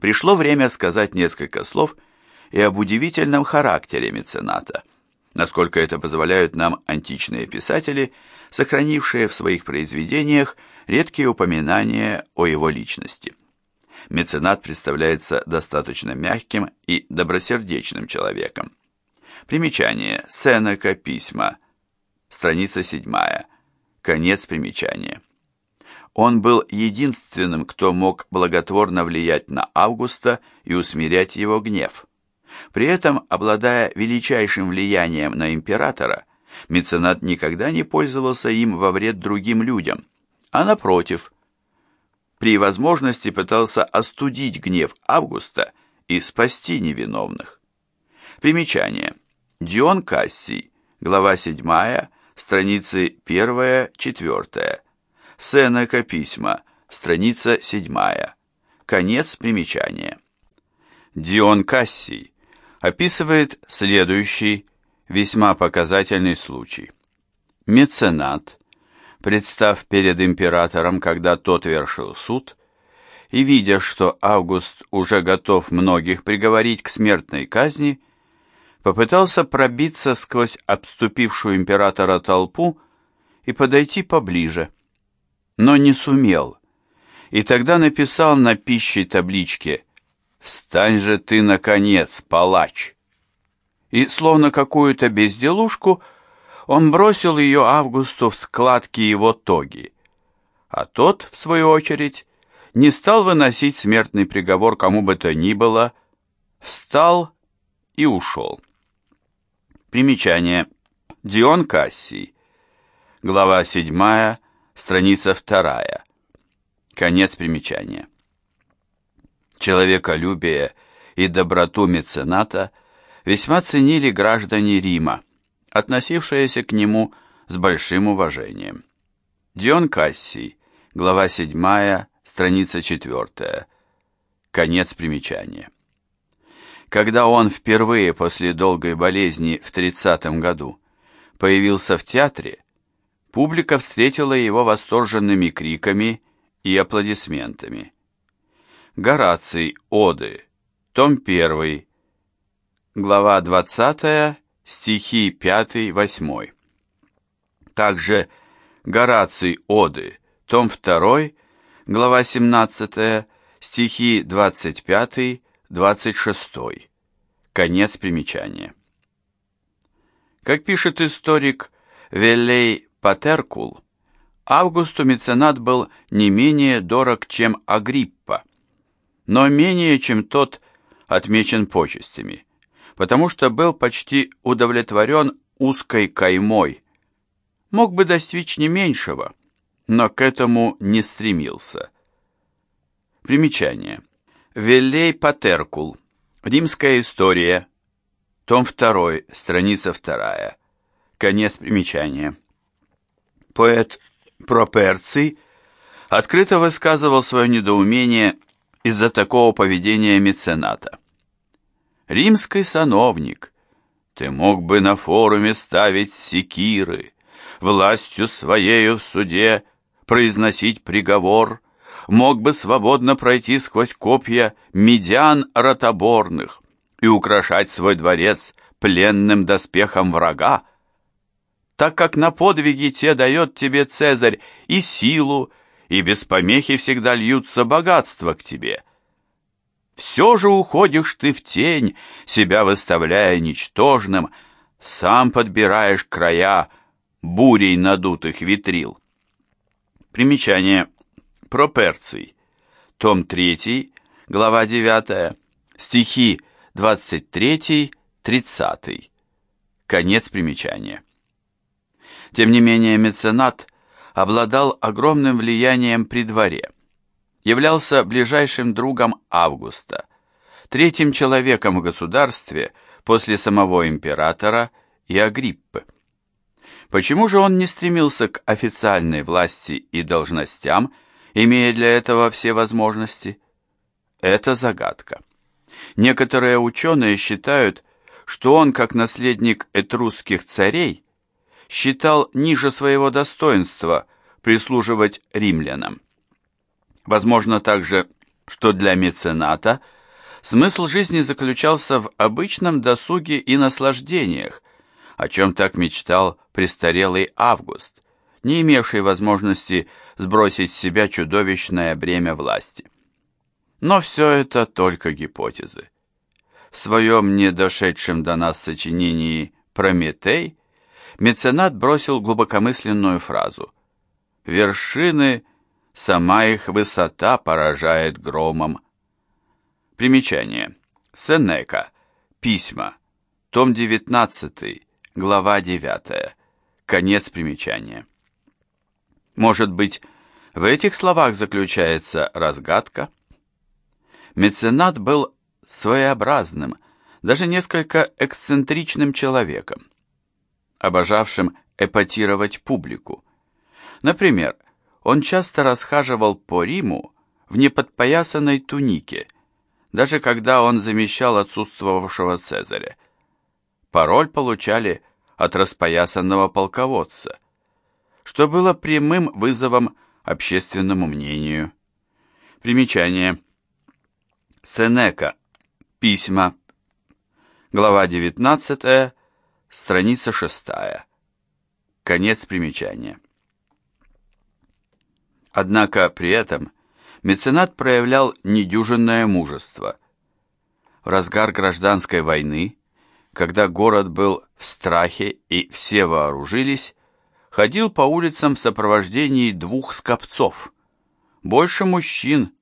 Пришло время сказать несколько слов и об удивительном характере мецената, насколько это позволяют нам античные писатели, сохранившие в своих произведениях редкие упоминания о его личности. Меценат представляется достаточно мягким и добросердечным человеком. Примечание. Сенека. Письма. Страница 7. Конец примечания. Он был единственным, кто мог благотворно влиять на Августа и усмирять его гнев. При этом, обладая величайшим влиянием на императора, меценат никогда не пользовался им во вред другим людям, а напротив, при возможности пытался остудить гнев Августа и спасти невиновных. Примечание. Дион Кассий, глава 7, страницы 1-4. Сенека письма, страница 7. Конец примечания. Дион Кассий описывает следующий весьма показательный случай. Меценат, представ перед императором, когда тот вершил суд, и видя, что Август уже готов многих приговорить к смертной казни, попытался пробиться сквозь обступившую императора толпу и подойти поближе – но не сумел. И тогда написал на пищей табличке «Встань же ты, наконец, палач!» И, словно какую-то безделушку, он бросил ее Августу в складки его тоги. А тот, в свою очередь, не стал выносить смертный приговор кому бы то ни было, встал и ушел. Примечание. Дион Кассий. Глава седьмая страница вторая. Конец примечания. Человеколюбие и доброту мецената весьма ценили граждане Рима, относившиеся к нему с большим уважением. Дион Кассий, глава 7, страница 4. Конец примечания. Когда он впервые после долгой болезни в 30 году появился в театре, Публика встретила его восторженными криками и аплодисментами. Гораций, Оды, том 1, глава 20, стихи 5-8. Также Гораций, Оды, том 2, глава 17, стихи 25-26. Конец примечания. Как пишет историк Веллей Патеркул, Августу меценат был не менее дорог, чем Агриппа, но менее, чем тот, отмечен почестями, потому что был почти удовлетворен узкой каймой. Мог бы достичь не меньшего, но к этому не стремился. Примечание. Веллей Патеркул. Римская история. Том 2, страница 2. Конец примечания. Поэт Проперций открыто высказывал свое недоумение из-за такого поведения мецената. «Римский сановник, ты мог бы на форуме ставить секиры, властью своею в суде произносить приговор, мог бы свободно пройти сквозь копья медиан ротоборных и украшать свой дворец пленным доспехом врага, так как на подвиги те дает тебе Цезарь и силу, и без помехи всегда льются богатства к тебе. Все же уходишь ты в тень, себя выставляя ничтожным, сам подбираешь края бурей надутых витрил. Примечание. Проперций. Том 3, глава 9, стихи 23-30. Конец примечания. Тем не менее, меценат обладал огромным влиянием при дворе, являлся ближайшим другом Августа, третьим человеком в государстве после самого императора и Агриппы. Почему же он не стремился к официальной власти и должностям, имея для этого все возможности? Это загадка. Некоторые ученые считают, что он, как наследник этрусских царей, считал ниже своего достоинства прислуживать римлянам. Возможно также, что для мецената смысл жизни заключался в обычном досуге и наслаждениях, о чем так мечтал престарелый Август, не имевший возможности сбросить с себя чудовищное бремя власти. Но все это только гипотезы. В своем недошедшем до нас сочинении «Прометей» меценат бросил глубокомысленную фразу «Вершины, сама их высота поражает громом». Примечание. Сенека. Письма. Том 19, глава 9. Конец примечания. Может быть, в этих словах заключается разгадка? Меценат был своеобразным, даже несколько эксцентричным человеком, обожавшим эпатировать публику. Например, он часто расхаживал по Риму в неподпоясанной тунике, даже когда он замещал отсутствовавшего Цезаря. Пароль получали от распоясанного полководца, что было прямым вызовом общественному мнению. Примечание. Сенека. Письма. Глава 19, страница 6. Конец примечания. Однако при этом меценат проявлял недюжинное мужество. В разгар гражданской войны, когда город был в страхе и все вооружились, ходил по улицам в сопровождении двух скопцов, больше мужчин,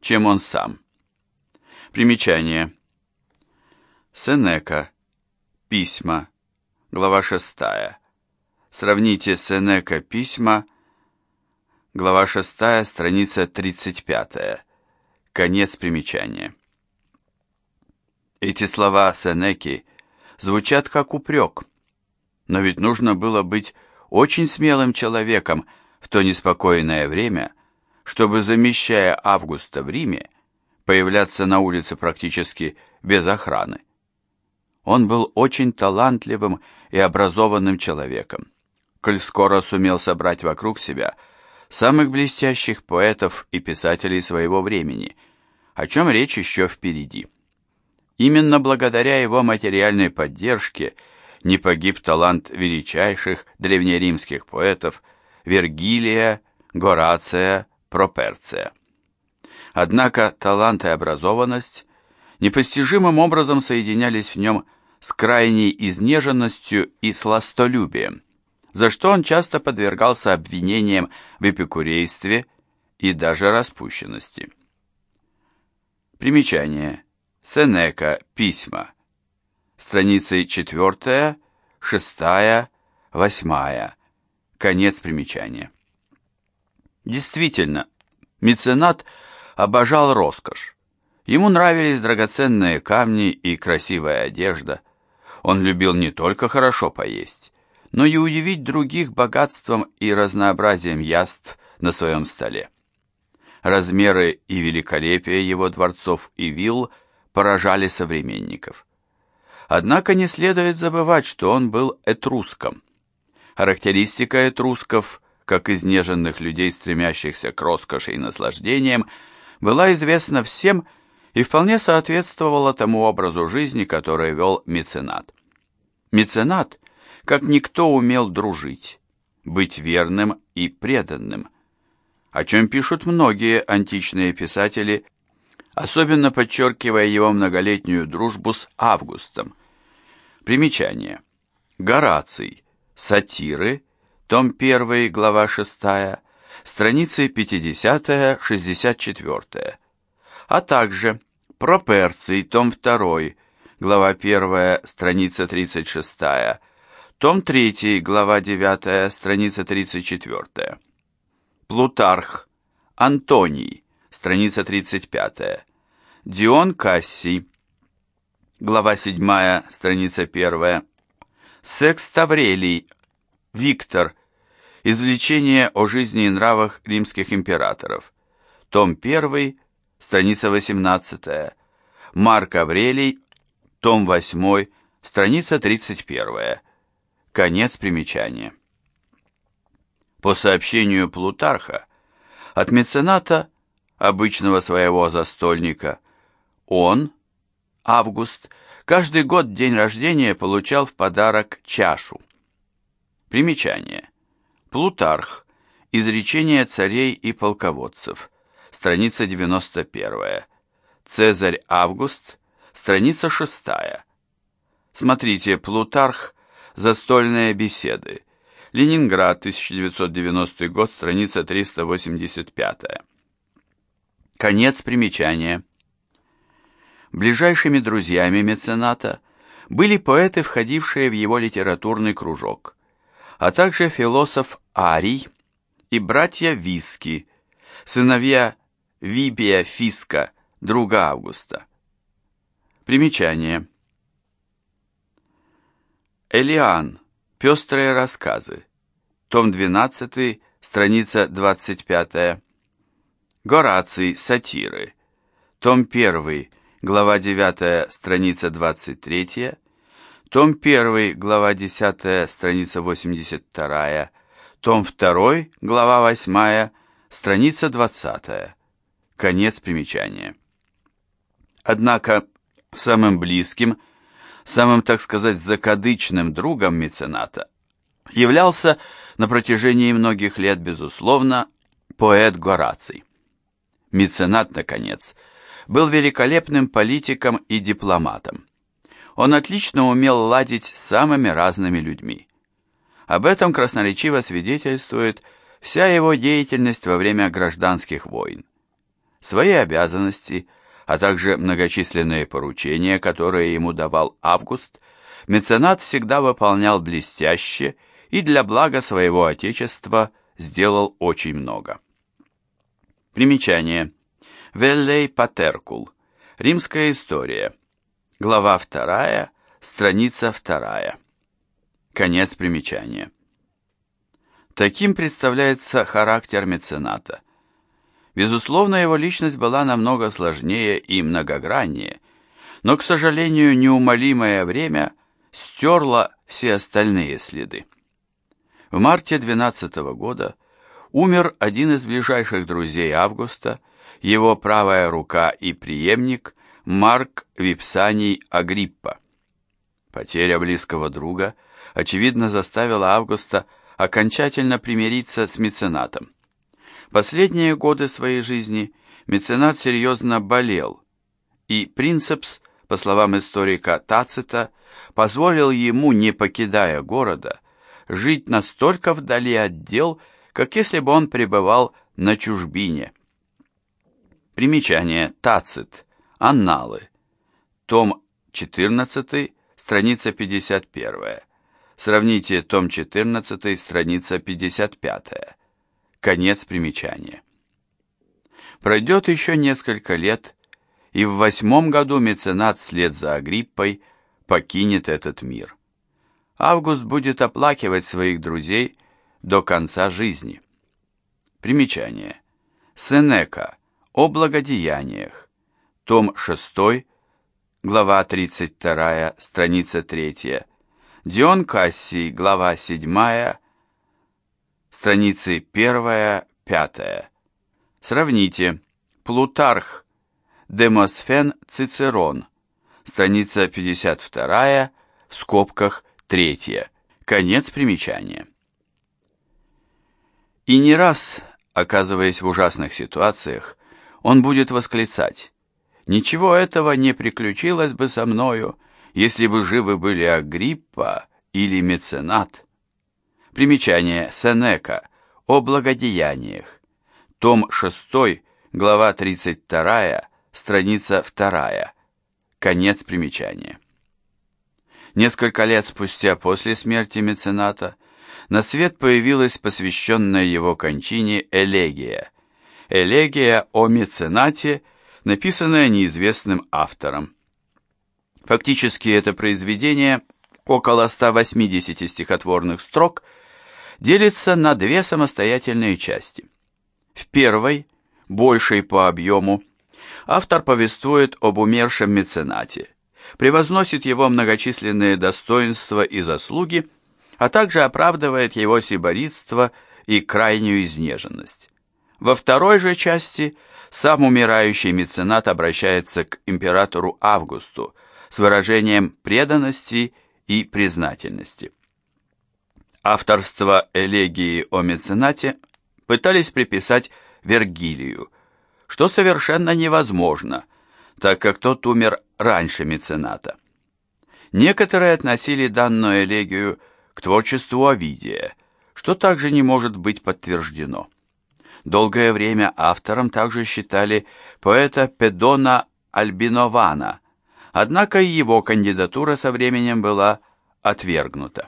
чем он сам. Примечание. Сенека. Письма. Глава 6. Сравните Сенека письма Глава 6, страница 35. Конец примечания. Эти слова Сенеки звучат как упрек, но ведь нужно было быть очень смелым человеком в то неспокойное время, чтобы, замещая Августа в Риме, появляться на улице практически без охраны. Он был очень талантливым и образованным человеком, коль скоро сумел собрать вокруг себя – самых блестящих поэтов и писателей своего времени, о чем речь еще впереди. Именно благодаря его материальной поддержке не погиб талант величайших древнеримских поэтов Вергилия, Горация, Проперция. Однако талант и образованность непостижимым образом соединялись в нем с крайней изнеженностью и сластолюбием, за что он часто подвергался обвинениям в эпикурействе и даже распущенности. Примечание. Сенека. Письма. Страницы 4, 6, 8. Конец примечания. Действительно, меценат обожал роскошь. Ему нравились драгоценные камни и красивая одежда. Он любил не только хорошо поесть, но и удивить других богатством и разнообразием яств на своем столе. Размеры и великолепие его дворцов и вилл поражали современников. Однако не следует забывать, что он был этруском. Характеристика этрусков, как изнеженных людей, стремящихся к роскоши и наслаждениям, была известна всем и вполне соответствовала тому образу жизни, который вел меценат. Меценат как никто умел дружить, быть верным и преданным, о чем пишут многие античные писатели, особенно подчеркивая его многолетнюю дружбу с Августом. Примечание. Гораций. Сатиры. Том 1, глава 6. Страницы 50-64. А также Проперций. Том 2, глава 1, страница 36 том 3, глава 9, страница 34. Плутарх. Антоний. Страница 35. Дион Кассий. Глава 7, страница 1. Секс Таврелий. Виктор. Извлечение о жизни и нравах римских императоров. Том 1, страница 18. Марк Аврелий. Том 8, страница 31. Конец примечания. По сообщению Плутарха, от мецената обычного своего застольника, он, Август, каждый год день рождения получал в подарок чашу. Примечание. Плутарх. Изречение царей и полководцев. Страница 91. Цезарь Август. Страница 6. Смотрите, Плутарх. Застольные беседы. Ленинград, 1990 год, страница 385. Конец примечания. Ближайшими друзьями мецената были поэты, входившие в его литературный кружок, а также философ Арий и братья Виски, сыновья Вибия Фиска, друга Августа. Примечание. Элиан. Пестрые рассказы. Том 12, страница 25. Гораций. Сатиры. Том 1, глава 9, страница 23. Том 1, глава 10, страница 82. Том 2, глава 8, страница 20. Конец примечания. Однако самым близким – самым, так сказать, закадычным другом мецената, являлся на протяжении многих лет, безусловно, поэт Гораций. Меценат, наконец, был великолепным политиком и дипломатом. Он отлично умел ладить с самыми разными людьми. Об этом красноречиво свидетельствует вся его деятельность во время гражданских войн. Свои обязанности – а также многочисленные поручения, которые ему давал Август, меценат всегда выполнял блестяще и для блага своего отечества сделал очень много. Примечание. Веллей Патеркул. Римская история. Глава 2, страница 2. Конец примечания. Таким представляется характер мецената – Безусловно, его личность была намного сложнее и многограннее, но, к сожалению, неумолимое время стерло все остальные следы. В марте 12 года умер один из ближайших друзей Августа, его правая рука и преемник Марк Випсаний Агриппа. Потеря близкого друга, очевидно, заставила Августа окончательно примириться с меценатом. Последние годы своей жизни меценат серьезно болел, и Принцепс, по словам историка Тацита, позволил ему, не покидая города, жить настолько вдали от дел, как если бы он пребывал на чужбине. Примечание. Тацит. Анналы. Том 14, страница 51. Сравните том 14, страница 55. Конец примечания. Пройдет еще несколько лет, и в восьмом году меценат вслед за Агриппой покинет этот мир. Август будет оплакивать своих друзей до конца жизни. Примечание. Сенека. О благодеяниях. Том 6, глава 32, страница 3. Дион Кассий, глава 7, страницы 1-5. Сравните. Плутарх, Демосфен, Цицерон, страница 52, в скобках 3. Конец примечания. И не раз, оказываясь в ужасных ситуациях, он будет восклицать «Ничего этого не приключилось бы со мною, если бы живы были Агриппа или Меценат». Примечание Сенека о благодеяниях. Том 6, глава 32, страница 2. Конец примечания. Несколько лет спустя после смерти мецената на свет появилась посвященная его кончине элегия. Элегия о меценате, написанная неизвестным автором. Фактически это произведение, около 180 стихотворных строк – делится на две самостоятельные части. В первой, большей по объему, автор повествует об умершем меценате, превозносит его многочисленные достоинства и заслуги, а также оправдывает его сиборитство и крайнюю изнеженность. Во второй же части сам умирающий меценат обращается к императору Августу с выражением преданности и признательности. Авторство элегии о меценате пытались приписать Вергилию, что совершенно невозможно, так как тот умер раньше мецената. Некоторые относили данную элегию к творчеству Овидия, что также не может быть подтверждено. Долгое время автором также считали поэта Педона Альбинована, однако и его кандидатура со временем была отвергнута.